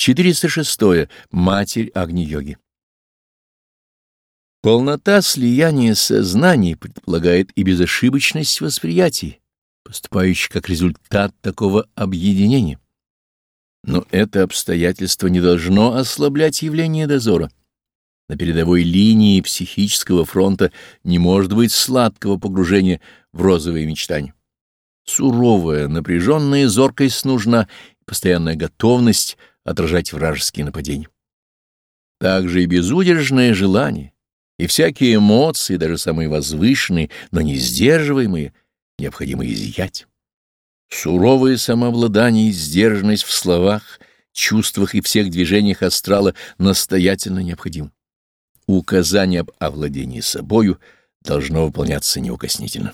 406. Матерь Агни-йоги. Полнота слияния сознаний предполагает и безошибочность восприятий, поступающих как результат такого объединения. Но это обстоятельство не должно ослаблять явление дозора. На передовой линии психического фронта не может быть сладкого погружения в розовые мечтания. Суровая, напряженная зоркость нужна, постоянная готовность отражать вражеские нападения. Также и безудержное желание, и всякие эмоции, даже самые возвышенные, но не сдерживаемые, необходимо изъять. Суровое самообладание и сдержанность в словах, чувствах и всех движениях астрала настоятельно необходим. Указание об овладении собою должно выполняться неукоснительно.